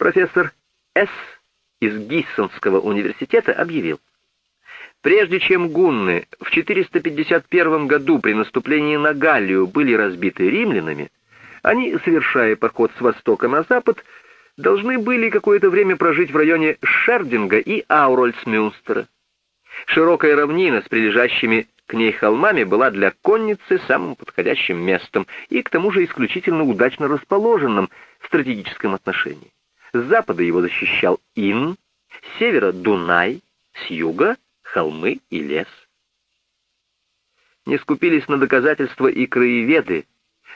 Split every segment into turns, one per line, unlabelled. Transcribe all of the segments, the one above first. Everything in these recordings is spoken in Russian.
Профессор С. из Гиссонского университета объявил, Прежде чем гунны в 451 году при наступлении на Галлию были разбиты римлянами, они, совершая поход с востока на запад, должны были какое-то время прожить в районе Шердинга и Аурольсмюнстера. Широкая равнина с прилежащими к ней холмами была для конницы самым подходящим местом и к тому же исключительно удачно расположенным в стратегическом отношении. С запада его защищал Ин, с севера — Дунай, с юга — холмы и лес. Не скупились на доказательства и краеведы,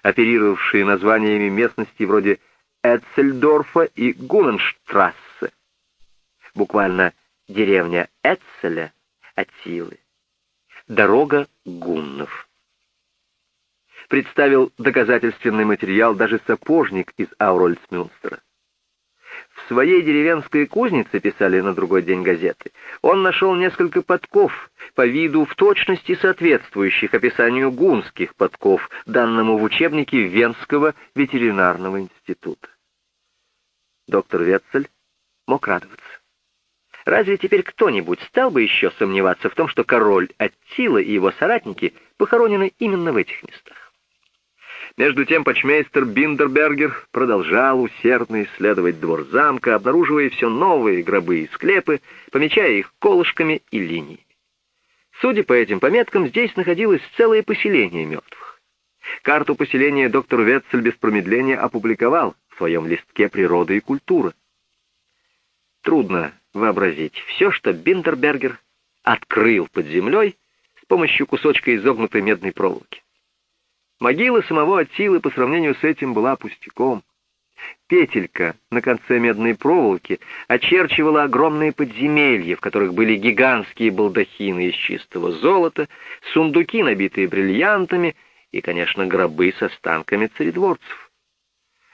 оперировавшие названиями местности вроде Эцельдорфа и Гуненштрассе. Буквально деревня Эцеля от силы. Дорога гуннов. Представил доказательственный материал даже сапожник из Аурольсмюнстера. В своей деревенской кузнице, писали на другой день газеты, он нашел несколько подков, по виду в точности соответствующих описанию гунских подков, данному в учебнике Венского ветеринарного института. Доктор Ветцель мог радоваться. Разве теперь кто-нибудь стал бы еще сомневаться в том, что король Аттила и его соратники похоронены именно в этих местах? Между тем почмейстер Биндербергер продолжал усердно исследовать двор замка, обнаруживая все новые гробы и склепы, помечая их колышками и линиями. Судя по этим пометкам, здесь находилось целое поселение мертвых. Карту поселения доктор Ветцель без промедления опубликовал в своем листке «Природа и культура». Трудно вообразить все, что Биндербергер открыл под землей с помощью кусочка изогнутой медной проволоки. Могила самого Аттилы по сравнению с этим была пустяком. Петелька на конце медной проволоки очерчивала огромные подземелья, в которых были гигантские балдахины из чистого золота, сундуки, набитые бриллиантами, и, конечно, гробы с останками царедворцев.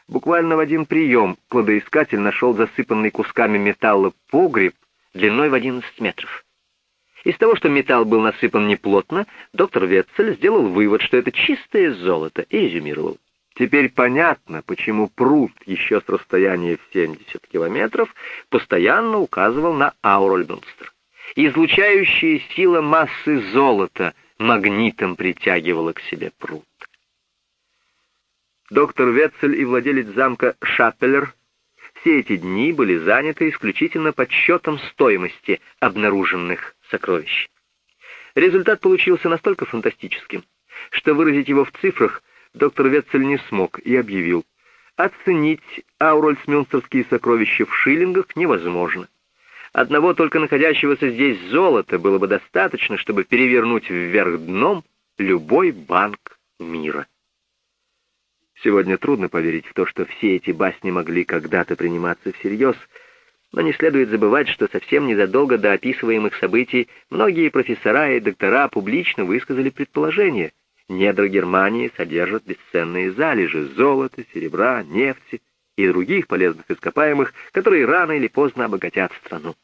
Буквально в один прием кладоискатель нашел засыпанный кусками металла погреб длиной в 11 метров. Из того, что металл был насыпан неплотно, доктор Ветцель сделал вывод, что это чистое золото, и резюмировал. Теперь понятно, почему пруд еще с расстояния в 70 километров постоянно указывал на Аурольмюнстер. Излучающая сила массы золота магнитом притягивала к себе пруд. Доктор Ветцель и владелец замка Шаппелер все эти дни были заняты исключительно подсчетом стоимости обнаруженных сокровищ. Результат получился настолько фантастическим, что выразить его в цифрах доктор Ветцель не смог и объявил, оценить аурольсмюнстерские сокровища в шиллингах невозможно. Одного только находящегося здесь золота было бы достаточно, чтобы перевернуть вверх дном любой банк мира. Сегодня трудно поверить в то, что все эти басни могли когда-то приниматься всерьез, но не следует забывать, что совсем незадолго до описываемых событий многие профессора и доктора публично высказали предположение. Недра Германии содержат бесценные залежи золота, серебра, нефти и других полезных ископаемых, которые рано или поздно обогатят страну.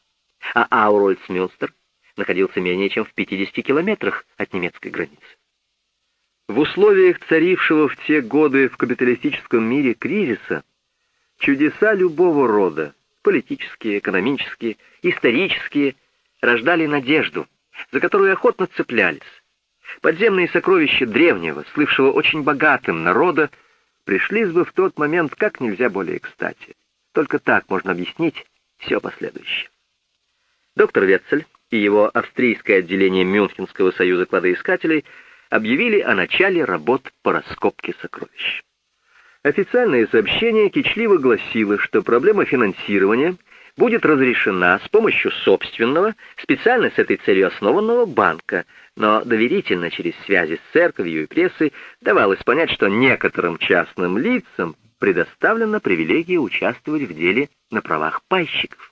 А Аурольцмюнстер находился менее чем в 50 километрах от немецкой границы. В условиях царившего в те годы в капиталистическом мире кризиса чудеса любого рода политические, экономические, исторические, рождали надежду, за которую охотно цеплялись. Подземные сокровища древнего, слывшего очень богатым народа, пришлись бы в тот момент как нельзя более кстати. Только так можно объяснить все последующее. Доктор Ветцель и его австрийское отделение Мюнхенского союза кладоискателей объявили о начале работ по раскопке сокровищ. Официальное сообщение кичливо гласило, что проблема финансирования будет разрешена с помощью собственного, специально с этой целью основанного банка, но доверительно через связи с церковью и прессой давалось понять, что некоторым частным лицам предоставлена привилегия участвовать в деле на правах пайщиков.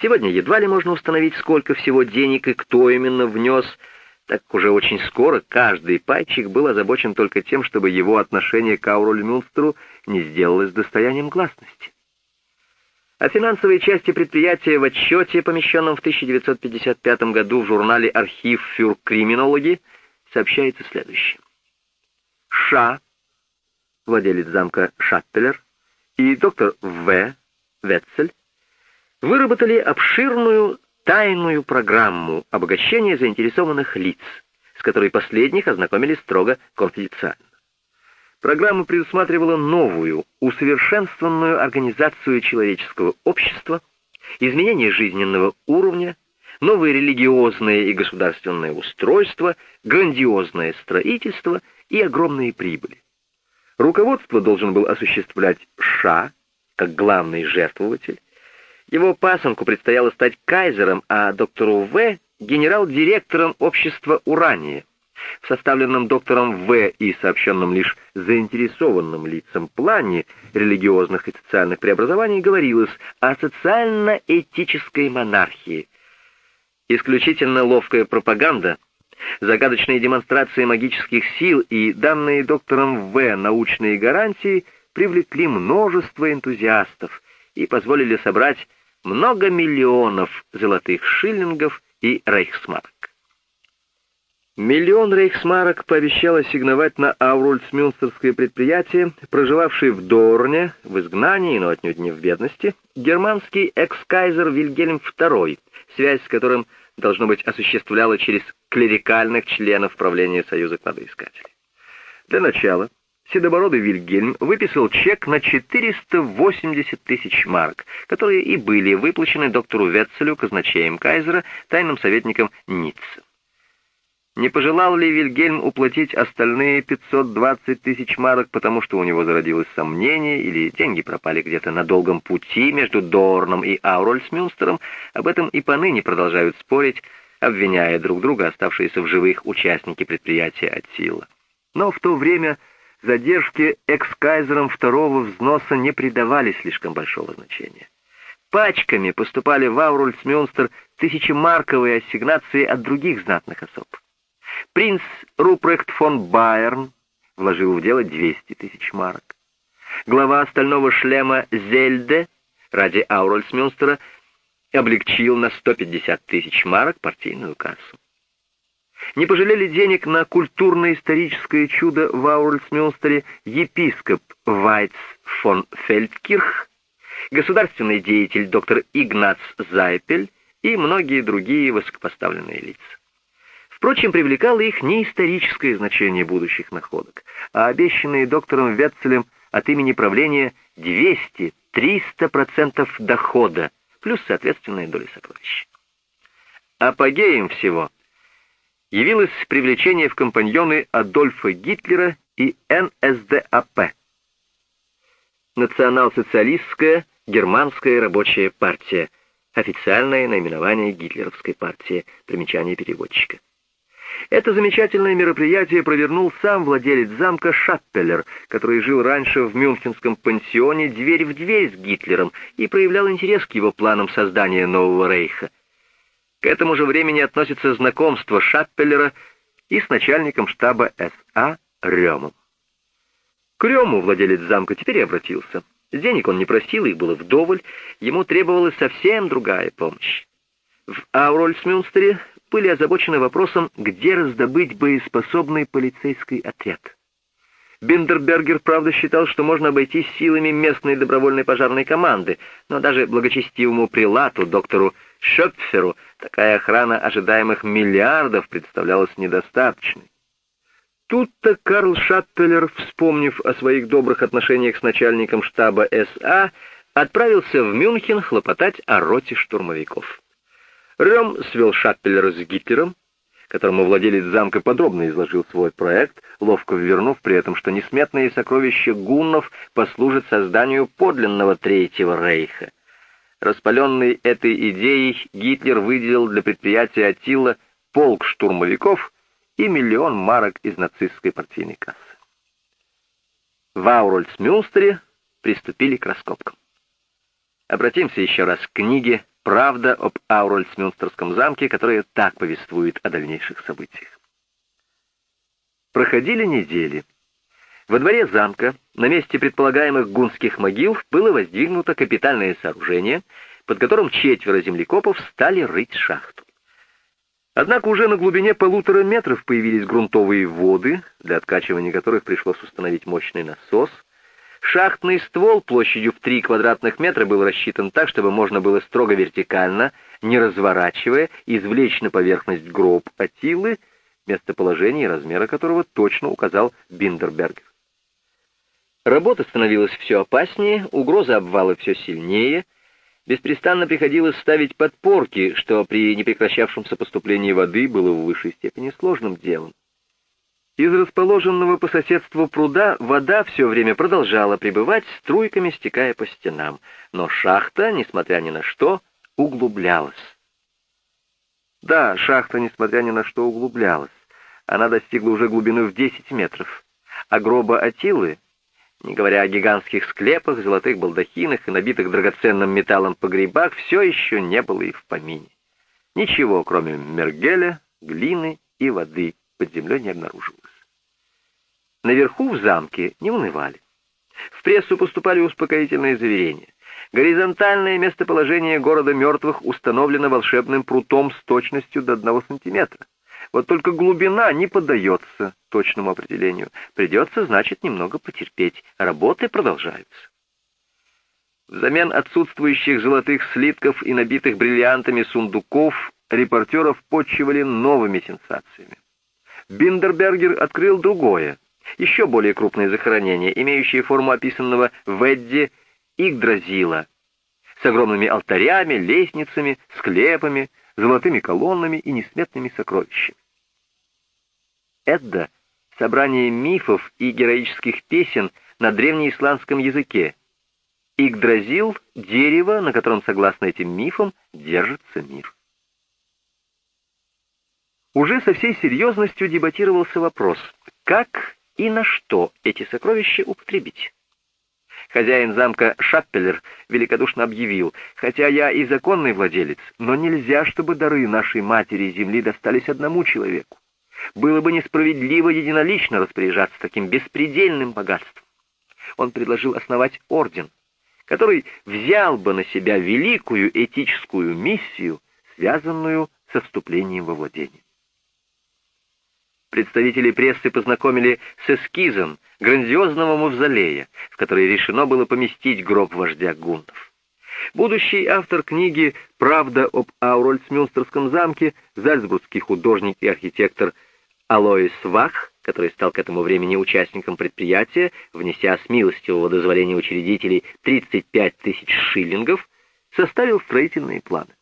Сегодня едва ли можно установить, сколько всего денег и кто именно внес так как уже очень скоро каждый пайчик был озабочен только тем, чтобы его отношение к Мюнстеру не сделалось достоянием гласности. О финансовой части предприятия в отчете, помещенном в 1955 году в журнале «Архив фюр криминологи», сообщается следующее. Ша, владелец замка Шаппелер, и доктор В., Ветцель выработали обширную тайную программу обогащения заинтересованных лиц, с которой последних ознакомились строго конфиденциально. Программа предусматривала новую, усовершенствованную организацию человеческого общества, изменение жизненного уровня, новое религиозное и государственное устройство, грандиозное строительство и огромные прибыли. Руководство должен был осуществлять Ша, как главный жертвователь. Его пасынку предстояло стать кайзером, а доктору В — генерал-директором общества «Урания». В составленном доктором В. и сообщенном лишь заинтересованным лицам плане религиозных и социальных преобразований говорилось о социально-этической монархии. Исключительно ловкая пропаганда, загадочные демонстрации магических сил и данные доктором В. научные гарантии привлекли множество энтузиастов и позволили собрать много миллионов золотых шиллингов и рейхсмарк. Миллион рейхсмарок пообещал ассигновать на Аурульцмюнстерское предприятие, проживавший в Дорне, в изгнании, но отнюдь не в бедности, германский экс-кайзер Вильгельм II, связь с которым, должно быть, осуществляла через клерикальных членов правления Союза кладоискателей. Для начала седобородый Вильгельм выписал чек на 480 тысяч марок, которые и были выплачены доктору Ветцелю, казначеем кайзера, тайным советником Ницце. Не пожелал ли Вильгельм уплатить остальные 520 тысяч марок, потому что у него зародилось сомнение, или деньги пропали где-то на долгом пути между Дорном и Аурольсмюнстером, об этом и поныне продолжают спорить, обвиняя друг друга оставшиеся в живых участники предприятия Аттила. Но в то время задержки экс-кайзером второго взноса не придавали слишком большого значения. Пачками поступали в Аурольсмюнстер тысячемарковые ассигнации от других знатных особ. Принц Рупрехт фон Байерн вложил в дело 200 тысяч марок. Глава остального шлема Зельде ради Аурольсмюнстера облегчил на 150 тысяч марок партийную кассу. Не пожалели денег на культурно-историческое чудо в Аурольсмюнстере епископ Вайц фон Фельдкирх, государственный деятель доктор Игнац Зайпель и многие другие высокопоставленные лица. Впрочем, привлекало их не историческое значение будущих находок, а обещанные доктором Ветцелем от имени правления 200-300% дохода, плюс соответственная доля сокровищ. Апогеем всего явилось привлечение в компаньоны Адольфа Гитлера и НСДАП. Национал-социалистская германская рабочая партия. Официальное наименование гитлеровской партии. Примечание переводчика. Это замечательное мероприятие провернул сам владелец замка Шаппелер, который жил раньше в мюнхенском пансионе дверь в дверь с Гитлером и проявлял интерес к его планам создания нового рейха. К этому же времени относится знакомство Шаппелера и с начальником штаба СА Рёмом. К Рёму владелец замка теперь и обратился. Денег он не просил, их было вдоволь, ему требовалась совсем другая помощь. В Аурольсмюнстере были озабочены вопросом, где раздобыть боеспособный полицейский отряд. Биндербергер, правда, считал, что можно обойтись силами местной добровольной пожарной команды, но даже благочестивому прилату, доктору Шопферу, такая охрана ожидаемых миллиардов представлялась недостаточной. Тут-то Карл Шаттелер, вспомнив о своих добрых отношениях с начальником штаба СА, отправился в Мюнхен хлопотать о роте штурмовиков. Рем свел Шаппелера с Гитлером, которому владелец замка подробно изложил свой проект, ловко ввернув при этом, что несметные сокровища гуннов послужат созданию подлинного Третьего Рейха. Распаленный этой идеей, Гитлер выделил для предприятия Атилла полк штурмовиков и миллион марок из нацистской партийной кассы. В Аурольцмюнстере приступили к раскопкам. Обратимся еще раз к книге Правда об Аурольсмюнстерском замке, которая так повествует о дальнейших событиях. Проходили недели. Во дворе замка, на месте предполагаемых гунских могил, было воздвигнуто капитальное сооружение, под которым четверо землекопов стали рыть шахту. Однако уже на глубине полутора метров появились грунтовые воды, для откачивания которых пришлось установить мощный насос. Шахтный ствол площадью в 3 квадратных метра был рассчитан так, чтобы можно было строго вертикально, не разворачивая, извлечь на поверхность гроб Атилы, местоположение и размера которого точно указал Биндербергер. Работа становилась все опаснее, угроза обвала все сильнее, беспрестанно приходилось ставить подпорки, что при непрекращавшемся поступлении воды было в высшей степени сложным делом. Из расположенного по соседству пруда вода все время продолжала пребывать, струйками стекая по стенам, но шахта, несмотря ни на что, углублялась. Да, шахта, несмотря ни на что, углублялась. Она достигла уже глубины в 10 метров, а гроба Атилы, не говоря о гигантских склепах, золотых балдахинах и набитых драгоценным металлом погребах, все еще не было и в помине. Ничего, кроме мергеля, глины и воды, под землей не обнаружилось. Наверху в замке не унывали. В прессу поступали успокоительные заверения. Горизонтальное местоположение города мертвых установлено волшебным прутом с точностью до одного сантиметра. Вот только глубина не поддается точному определению. Придется, значит, немного потерпеть. Работы продолжаются. Взамен отсутствующих золотых слитков и набитых бриллиантами сундуков репортеров почивали новыми сенсациями. Биндербергер открыл другое, еще более крупное захоронение, имеющее форму описанного в Эдди Игдразила, с огромными алтарями, лестницами, склепами, золотыми колоннами и несметными сокровищами. Эдда — собрание мифов и героических песен на древнеисландском языке. Игдразил — дерево, на котором, согласно этим мифам, держится мир. Уже со всей серьезностью дебатировался вопрос, как и на что эти сокровища употребить. Хозяин замка Шаппелер великодушно объявил, хотя я и законный владелец, но нельзя, чтобы дары нашей матери земли достались одному человеку. Было бы несправедливо единолично распоряжаться таким беспредельным богатством. Он предложил основать орден, который взял бы на себя великую этическую миссию, связанную со вступлением во владение. Представители прессы познакомили с эскизом грандиозного мавзолея, в который решено было поместить гроб вождя гуннов. Будущий автор книги «Правда об Аурольцмюнстерском замке», зальцбургский художник и архитектор Алоис Вах, который стал к этому времени участником предприятия, внеся с милостивого дозволения учредителей 35 тысяч шиллингов, составил строительные планы.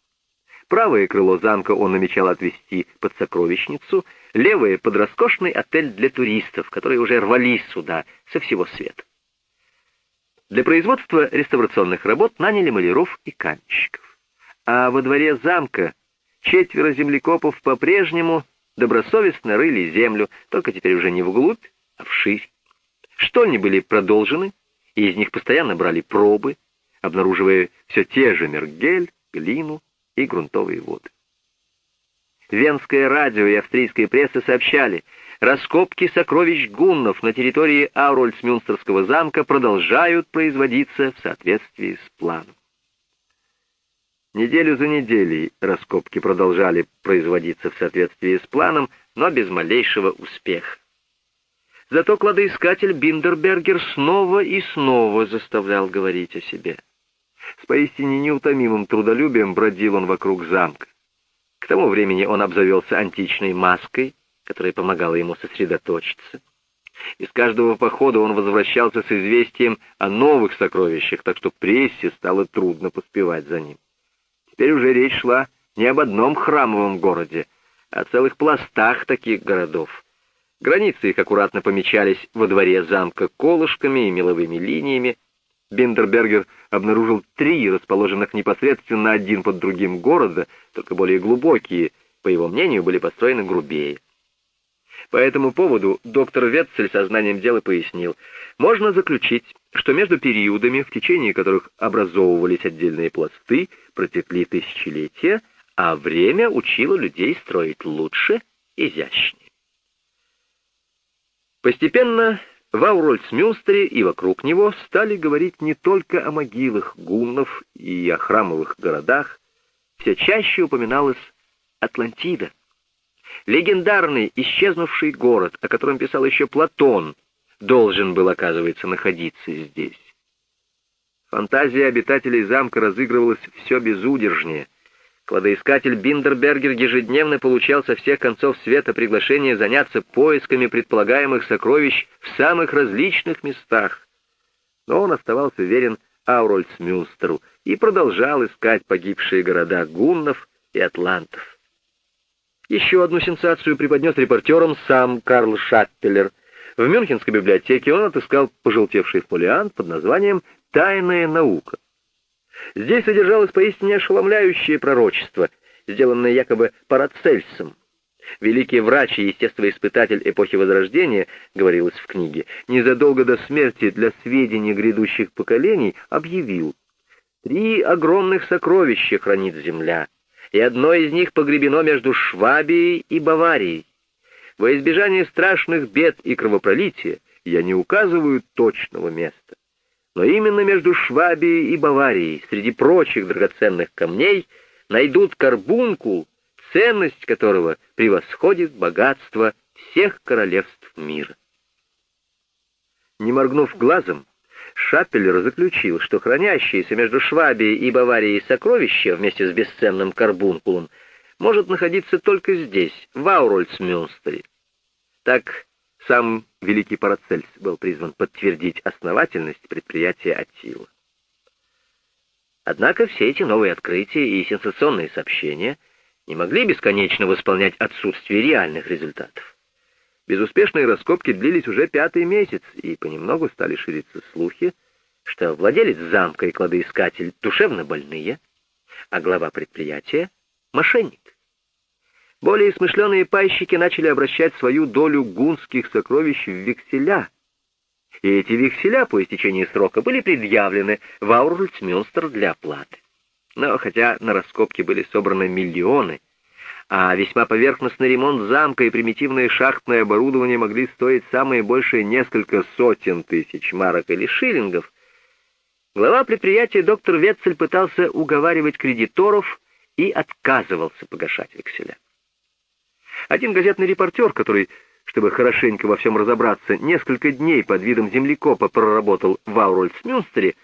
Правое крыло замка он намечал отвести под сокровищницу, левое — под роскошный отель для туристов, которые уже рвались сюда со всего света. Для производства реставрационных работ наняли маляров и каменщиков. А во дворе замка четверо землекопов по-прежнему добросовестно рыли землю, только теперь уже не вглубь, а вширь. Штольни были продолжены, и из них постоянно брали пробы, обнаруживая все те же мергель, глину, и грунтовые воды. Венское радио и австрийская пресса сообщали, раскопки сокровищ гуннов на территории Аурольцмюнстерского замка продолжают производиться в соответствии с планом. Неделю за неделей раскопки продолжали производиться в соответствии с планом, но без малейшего успеха. Зато кладоискатель Биндербергер снова и снова заставлял говорить о себе. С поистине неутомимым трудолюбием бродил он вокруг замка. К тому времени он обзавелся античной маской, которая помогала ему сосредоточиться. Из каждого похода он возвращался с известием о новых сокровищах, так что прессе стало трудно поспевать за ним. Теперь уже речь шла не об одном храмовом городе, а о целых пластах таких городов. Границы их аккуратно помечались во дворе замка колышками и меловыми линиями, Биндербергер обнаружил три расположенных непосредственно один под другим города, только более глубокие, по его мнению, были построены грубее. По этому поводу доктор Ветцель сознанием дела пояснил, можно заключить, что между периодами, в течение которых образовывались отдельные пласты, протекли тысячелетия, а время учило людей строить лучше, изящнее. Постепенно в Аурольцмюнстере и вокруг него стали говорить не только о могилах гуннов и о храмовых городах, все чаще упоминалась Атлантида. Легендарный исчезнувший город, о котором писал еще Платон, должен был, оказывается, находиться здесь. Фантазия обитателей замка разыгрывалась все безудержнее. Кладоискатель Биндербергер ежедневно получал со всех концов света приглашение заняться поисками предполагаемых сокровищ в самых различных местах. Но он оставался верен Аурольцмюнстеру и продолжал искать погибшие города гуннов и атлантов. Еще одну сенсацию преподнес репортерам сам Карл Шаппелер. В Мюнхенской библиотеке он отыскал пожелтевший фолиант под названием «Тайная наука». Здесь содержалось поистине ошеломляющее пророчество, сделанное якобы Парацельсом. Великий врач и естествоиспытатель эпохи Возрождения, говорилось в книге, незадолго до смерти для сведения грядущих поколений объявил, «Три огромных сокровища хранит земля, и одно из них погребено между Швабией и Баварией. Во избежание страшных бед и кровопролития я не указываю точного места. Но именно между Швабией и Баварией, среди прочих драгоценных камней, найдут карбункул, ценность которого превосходит богатство всех королевств мира. Не моргнув глазом, Шаппелер заключил, что хранящиеся между Швабией и Баварией сокровища вместе с бесценным карбункулом может находиться только здесь, в Аурольцмюнстере. Так сам великий Парацельс был призван подтвердить основательность предприятия Аттила. Однако все эти новые открытия и сенсационные сообщения не могли бесконечно восполнять отсутствие реальных результатов. Безуспешные раскопки длились уже пятый месяц, и понемногу стали шириться слухи, что владелец замка и кладоискатель душевно больные, а глава предприятия — мошенник. Более смышленые пайщики начали обращать свою долю гунских сокровищ в векселя, и эти векселя по истечении срока были предъявлены в Аурульцмюнстер для оплаты. Но хотя на раскопки были собраны миллионы, а весьма поверхностный ремонт замка и примитивное шахтное оборудование могли стоить самые большие несколько сотен тысяч марок или шиллингов, глава предприятия доктор Ветцель пытался уговаривать кредиторов и отказывался погашать векселя. Один газетный репортер, который, чтобы хорошенько во всем разобраться, несколько дней под видом землекопа проработал в Аурольцмюнстере,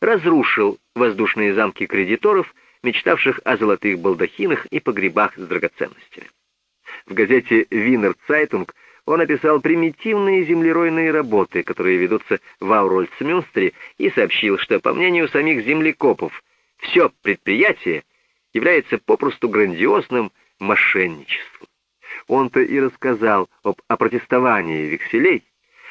разрушил воздушные замки кредиторов мечтавших о золотых балдахинах и погребах с драгоценностями. В газете «Винер Цайтунг» он описал примитивные землеройные работы, которые ведутся в Аурольцмюнстере, и сообщил, что, по мнению самих землекопов, все предприятие является попросту грандиозным мошенничеством. Он-то и рассказал об опротестовании векселей,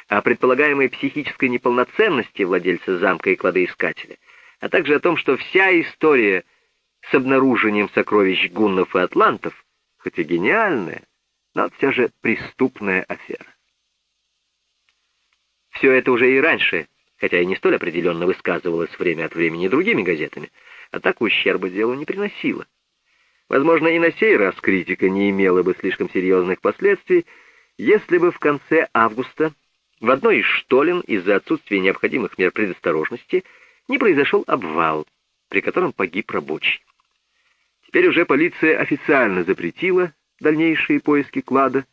о предполагаемой психической неполноценности владельца замка и кладоискателя, а также о том, что вся история с обнаружением сокровищ гуннов и атлантов, хоть и гениальная, но все же преступная афера. Все это уже и раньше, хотя и не столь определенно высказывалось время от времени другими газетами, а так ущерба делу не приносило. Возможно, и на сей раз критика не имела бы слишком серьезных последствий, если бы в конце августа в одной из штолен из-за отсутствия необходимых мер предосторожности не произошел обвал, при котором погиб рабочий. Теперь уже полиция официально запретила дальнейшие поиски клада.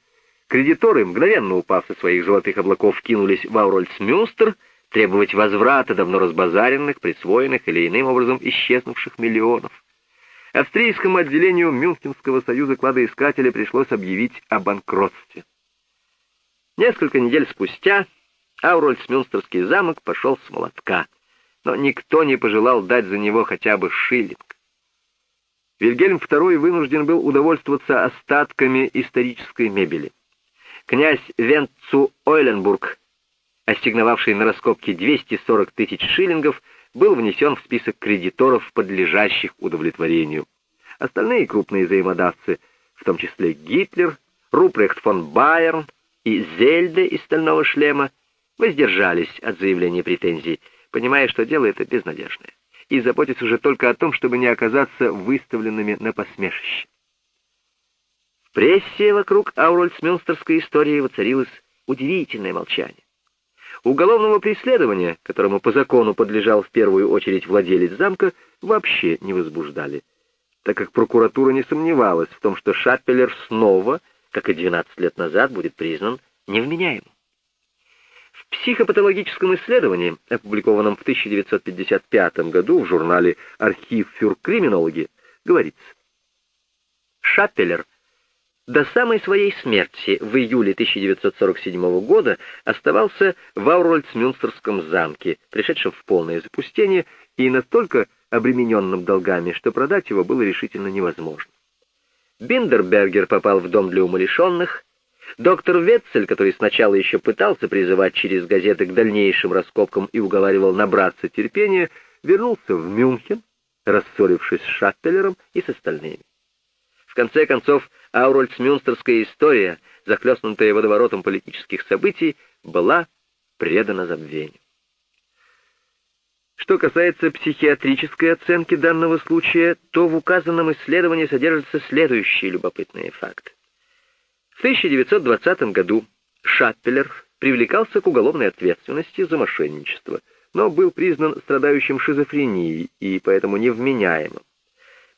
Кредиторы, мгновенно упав со своих золотых облаков, кинулись в Аурольцмюнстер требовать возврата давно разбазаренных, присвоенных или иным образом исчезнувших миллионов. Австрийскому отделению Мюнхенского союза кладоискателя пришлось объявить о банкротстве. Несколько недель спустя Аурольцмюнстерский замок пошел с молотка, но никто не пожелал дать за него хотя бы шиллинг. Вильгельм II вынужден был удовольствоваться остатками исторической мебели. Князь Венцу Ойленбург, ассигновавший на раскопки 240 тысяч шиллингов, был внесен в список кредиторов, подлежащих удовлетворению. Остальные крупные взаимодавцы, в том числе Гитлер, Рупрехт фон Байерн и Зельде из «Стального шлема», воздержались от заявления претензий, понимая, что дело это безнадежное и заботятся уже только о том, чтобы не оказаться выставленными на посмешище. В прессе вокруг Аурольцмюнстерской истории воцарилось удивительное молчание. Уголовного преследования, которому по закону подлежал в первую очередь владелец замка, вообще не возбуждали, так как прокуратура не сомневалась в том, что Шаппелер снова, как и 12 лет назад, будет признан невменяемым. В психопатологическом исследовании, опубликованном в 1955 году в журнале «Архив фюркриминологи», говорится, Шаппелер до самой своей смерти в июле 1947 года оставался в Аурольцмюнстерском замке, пришедшем в полное запустение и настолько обремененным долгами, что продать его было решительно невозможно. Биндербергер попал в дом для умалишенных, доктор Ветцель, который сначала еще пытался призывать через газеты к дальнейшим раскопкам и уговаривал набраться терпения, вернулся в Мюнхен, рассорившись с Шаттелером и с остальными. В конце концов, Аурольцмюнстерская история, захлестнутая водоворотом политических событий, была предана забвению. Что касается психиатрической оценки данного случая, то в указанном исследовании содержатся следующие любопытные факты. В 1920 году Шаппелер привлекался к уголовной ответственности за мошенничество, но был признан страдающим шизофренией и поэтому невменяемым.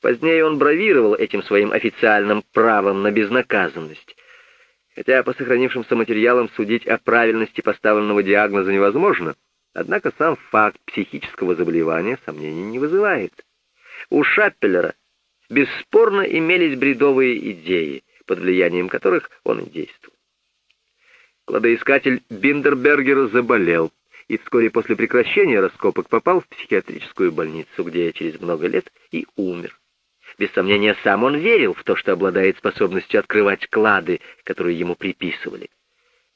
Позднее он бравировал этим своим официальным правом на безнаказанность. Хотя по сохранившимся материалам судить о правильности поставленного диагноза невозможно, однако сам факт психического заболевания сомнений не вызывает. У Шаппелера бесспорно имелись бредовые идеи, под влиянием которых он и действовал. Кладоискатель Биндербергер заболел и вскоре после прекращения раскопок попал в психиатрическую больницу, где через много лет и умер. Без сомнения, сам он верил в то, что обладает способностью открывать клады, которые ему приписывали.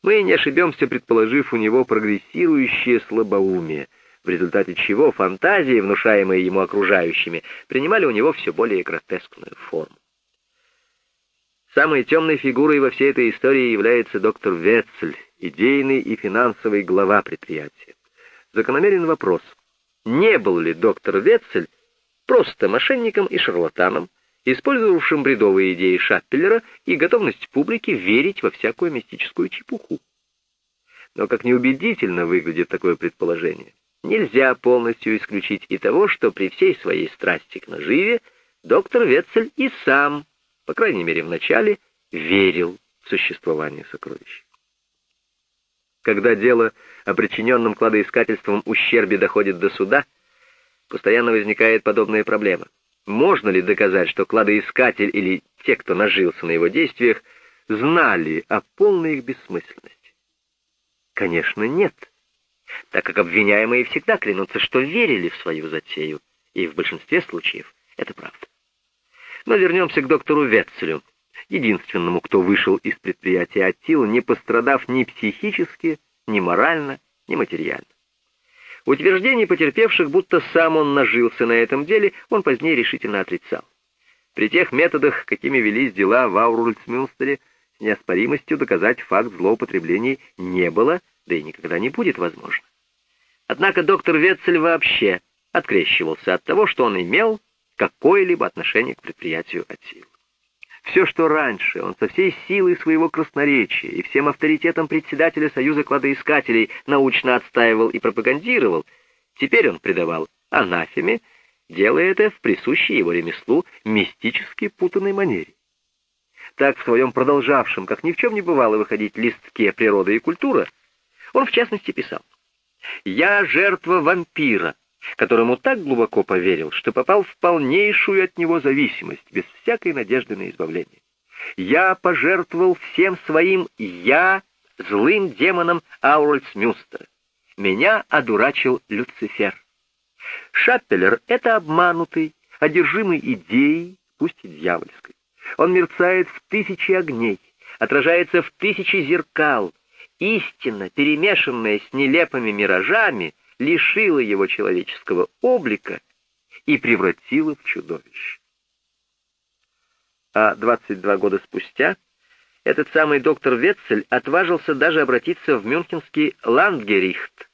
Мы не ошибемся, предположив у него прогрессирующее слабоумие, в результате чего фантазии, внушаемые ему окружающими, принимали у него все более гротескную форму. Самой темной фигурой во всей этой истории является доктор Ветцель, идейный и финансовый глава предприятия. Закономерен вопрос, не был ли доктор Ветцель просто мошенником и шарлатаном, использовавшим бредовые идеи Шаппеллера и готовность публики верить во всякую мистическую чепуху. Но как неубедительно выглядит такое предположение, нельзя полностью исключить и того, что при всей своей страсти к наживе доктор Ветцель и сам, по крайней мере в начале, верил в существование сокровищ. Когда дело о причиненном кладоискательством ущербе доходит до суда, постоянно возникает подобная проблема. Можно ли доказать, что кладоискатель или те, кто нажился на его действиях, знали о полной их бессмысленности? Конечно, нет, так как обвиняемые всегда клянутся, что верили в свою затею, и в большинстве случаев это правда. Но вернемся к доктору Ветцелю, единственному, кто вышел из предприятия Аттила, не пострадав ни психически, ни морально, ни материально. Утверждений потерпевших, будто сам он нажился на этом деле, он позднее решительно отрицал. При тех методах, какими велись дела в Аурульцмюнстере, с неоспоримостью доказать факт злоупотреблений не было, да и никогда не будет возможно. Однако доктор Ветцель вообще открещивался от того, что он имел какое-либо отношение к предприятию Атил. Все, что раньше он со всей силой своего красноречия и всем авторитетом председателя Союза кладоискателей научно отстаивал и пропагандировал, теперь он придавал анафеме, делая это в присущей его ремеслу мистически путанной манере. Так в своем продолжавшем, как ни в чем не бывало, выходить листке «Природа и культура», он в частности писал «Я жертва вампира, которому так глубоко поверил, что попал в полнейшую от него зависимость, без всякой надежды на избавление. Я пожертвовал всем своим «я» злым демоном Аурольцмюстера. Меня одурачил Люцифер. Шаппелер — это обманутый, одержимый идеей, пусть и дьявольской. Он мерцает в тысячи огней, отражается в тысячи зеркал. Истина, перемешанная с нелепыми миражами — лишила его человеческого облика и превратила в чудовище. А 22 года спустя этот самый доктор Ветцель отважился даже обратиться в мюнхенский Ландгерихт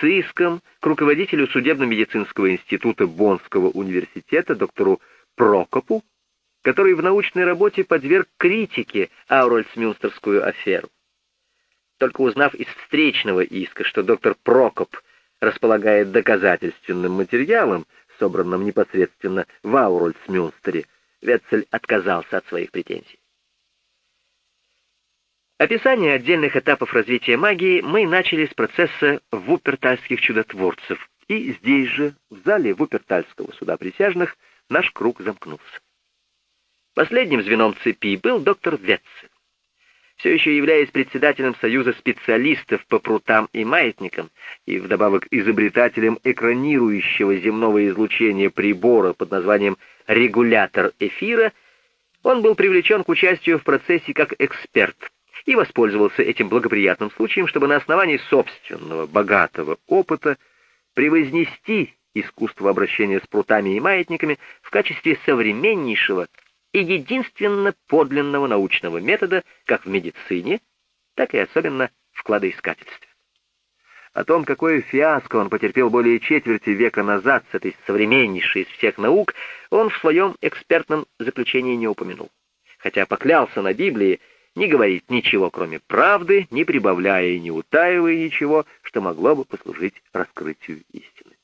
с иском к руководителю судебно-медицинского института Боннского университета доктору Прокопу, который в научной работе подверг критике Аурольцмюнстерскую аферу. Только узнав из встречного иска, что доктор Прокоп располагает доказательственным материалом, собранным непосредственно в Аурольцмюнстере, Ветцель отказался от своих претензий. Описание отдельных этапов развития магии мы начали с процесса вупертальских чудотворцев, и здесь же, в зале Вупертальского суда присяжных, наш круг замкнулся. Последним звеном цепи был доктор Ветцель. Все еще являясь председателем Союза специалистов по прутам и маятникам и вдобавок изобретателем экранирующего земного излучения прибора под названием регулятор эфира, он был привлечен к участию в процессе как эксперт и воспользовался этим благоприятным случаем, чтобы на основании собственного богатого опыта превознести искусство обращения с прутами и маятниками в качестве современнейшего и единственно подлинного научного метода как в медицине, так и особенно в кладоискательстве. О том, какое фиаско он потерпел более четверти века назад с этой современнейшей из всех наук, он в своем экспертном заключении не упомянул. Хотя поклялся на Библии не говорить ничего, кроме правды, не прибавляя и не утаивая ничего, что могло бы послужить раскрытию истины.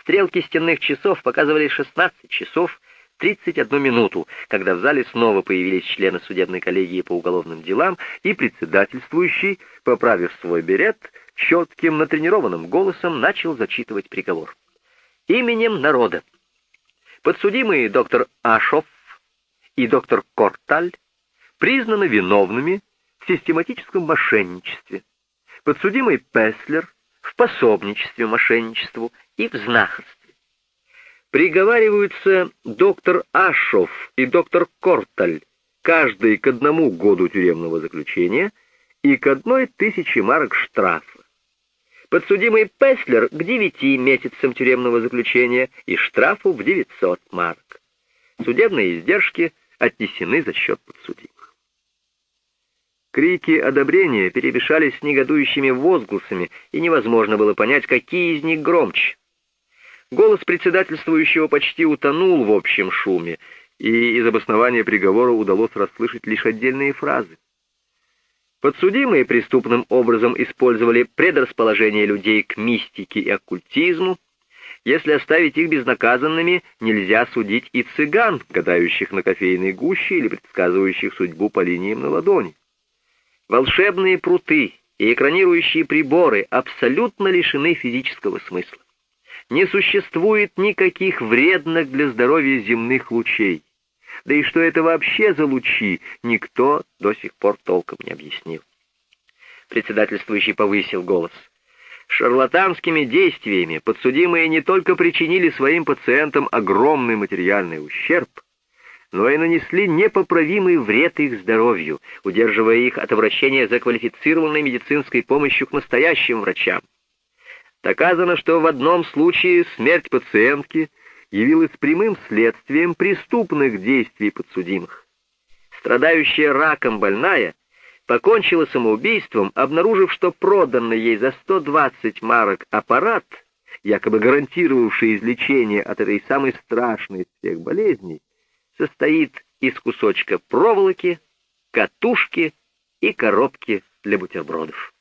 Стрелки стенных часов показывали 16 часов 31 минуту, когда в зале снова появились члены судебной коллегии по уголовным делам, и председательствующий, поправив свой берет, четким, натренированным голосом начал зачитывать приговор. Именем народа. Подсудимые доктор Ашов и доктор Корталь признаны виновными в систематическом мошенничестве. Подсудимый Песлер в пособничестве мошенничеству и в знахарстве приговариваются доктор Ашов и доктор Корталь, каждый к одному году тюремного заключения и к одной тысяче марок штрафа. Подсудимый Песлер к девяти месяцам тюремного заключения и штрафу в 900 марок. Судебные издержки отнесены за счет подсудимых. Крики одобрения перемешались с негодующими возгласами, и невозможно было понять, какие из них громче. Голос председательствующего почти утонул в общем шуме, и из обоснования приговора удалось расслышать лишь отдельные фразы. Подсудимые преступным образом использовали предрасположение людей к мистике и оккультизму. Если оставить их безнаказанными, нельзя судить и цыган, гадающих на кофейной гуще или предсказывающих судьбу по линиям на ладони. Волшебные пруты и экранирующие приборы абсолютно лишены физического смысла не существует никаких вредных для здоровья земных лучей. Да и что это вообще за лучи, никто до сих пор толком не объяснил. Председательствующий повысил голос. Шарлатанскими действиями подсудимые не только причинили своим пациентам огромный материальный ущерб, но и нанесли непоправимый вред их здоровью, удерживая их от обращения за квалифицированной медицинской помощью к настоящим врачам. Доказано, что в одном случае смерть пациентки явилась прямым следствием преступных действий подсудимых. Страдающая раком больная покончила самоубийством, обнаружив, что проданный ей за 120 марок аппарат, якобы гарантировавший излечение от этой самой страшной из всех болезней, состоит из кусочка проволоки, катушки и коробки для бутербродов.